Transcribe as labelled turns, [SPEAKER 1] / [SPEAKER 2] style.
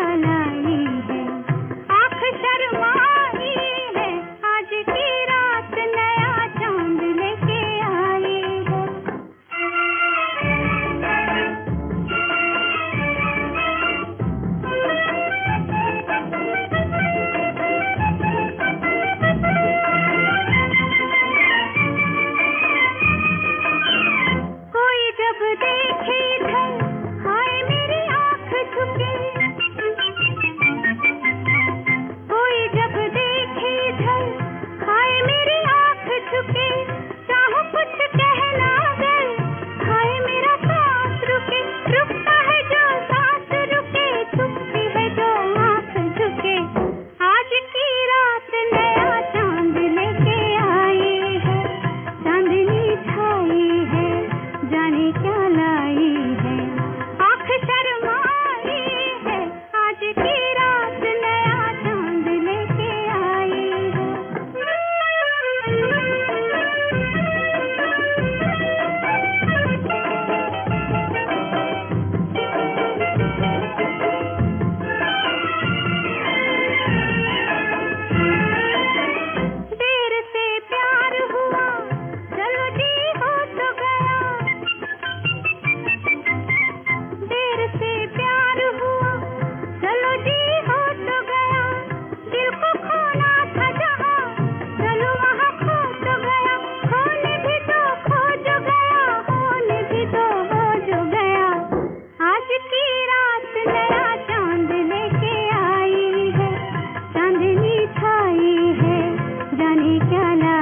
[SPEAKER 1] ला क्या ना